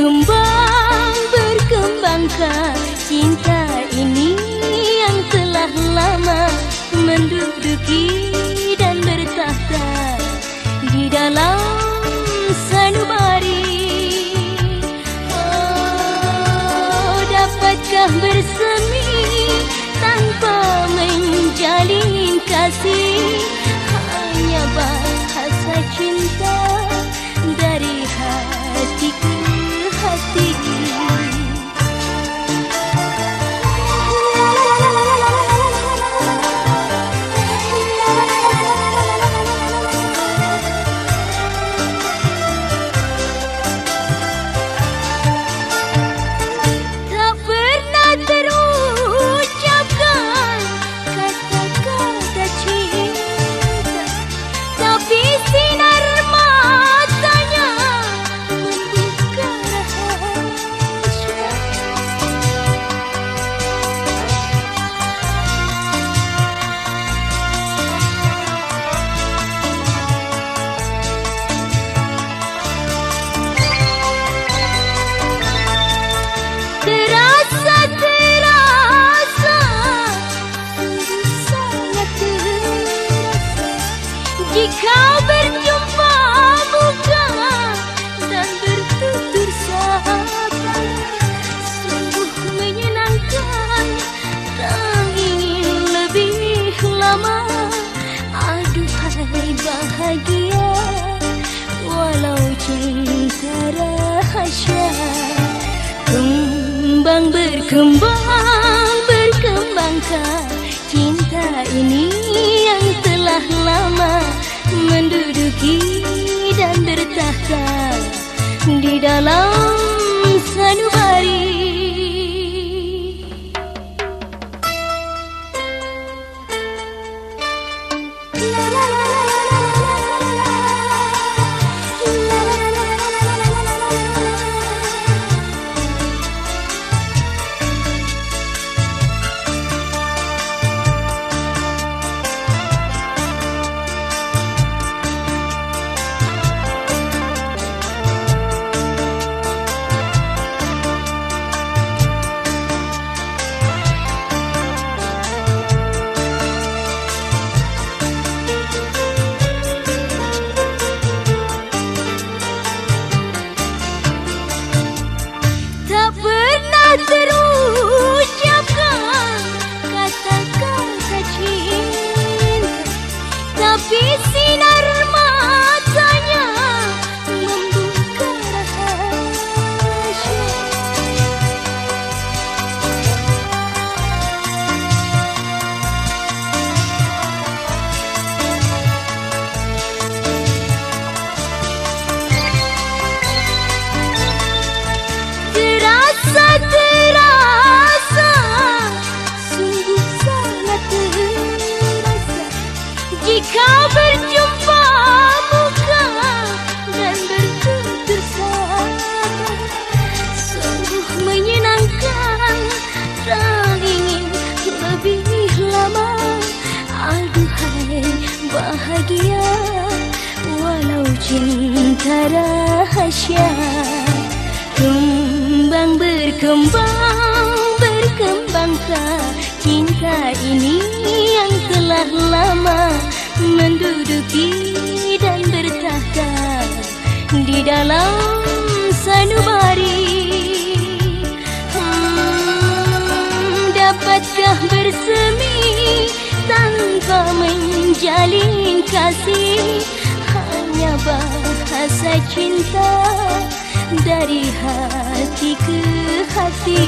berkembang Berkembangkah cinta ini Yang telah lama menduduki dan bertahta Di dalam sanubari. Oh, dapatkah bersemi Jika berjumpa muka Dan bertutur sapa Sungguh menyenangkan. Tak ingin lebih lama. Aduhai bahagia. Walau cinta rahasia Kembang berkembang, berkembangkah cinta ini yang telah lama La la la cinta rahasia Kembang berkembang, berkembangkah cinta ini yang telah lama menduduki dan bertahta di dalam sanubari. Hmm, dapatkah bersemi tanpa menjalin kasih hanya bahasa cinta dari hati ke hati